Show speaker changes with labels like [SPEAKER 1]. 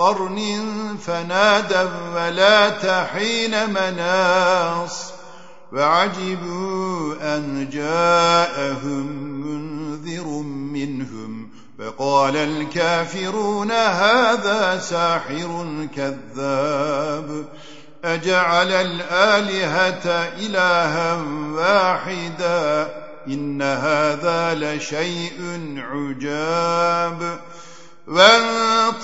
[SPEAKER 1] قرن فنادوا ولا تحين مناص وعجبوا أن جاءهم منذر منهم فقال الكافرون هذا ساحر كذاب أجعل الآلهة إلها واحدا إن هذا لشيء عجاب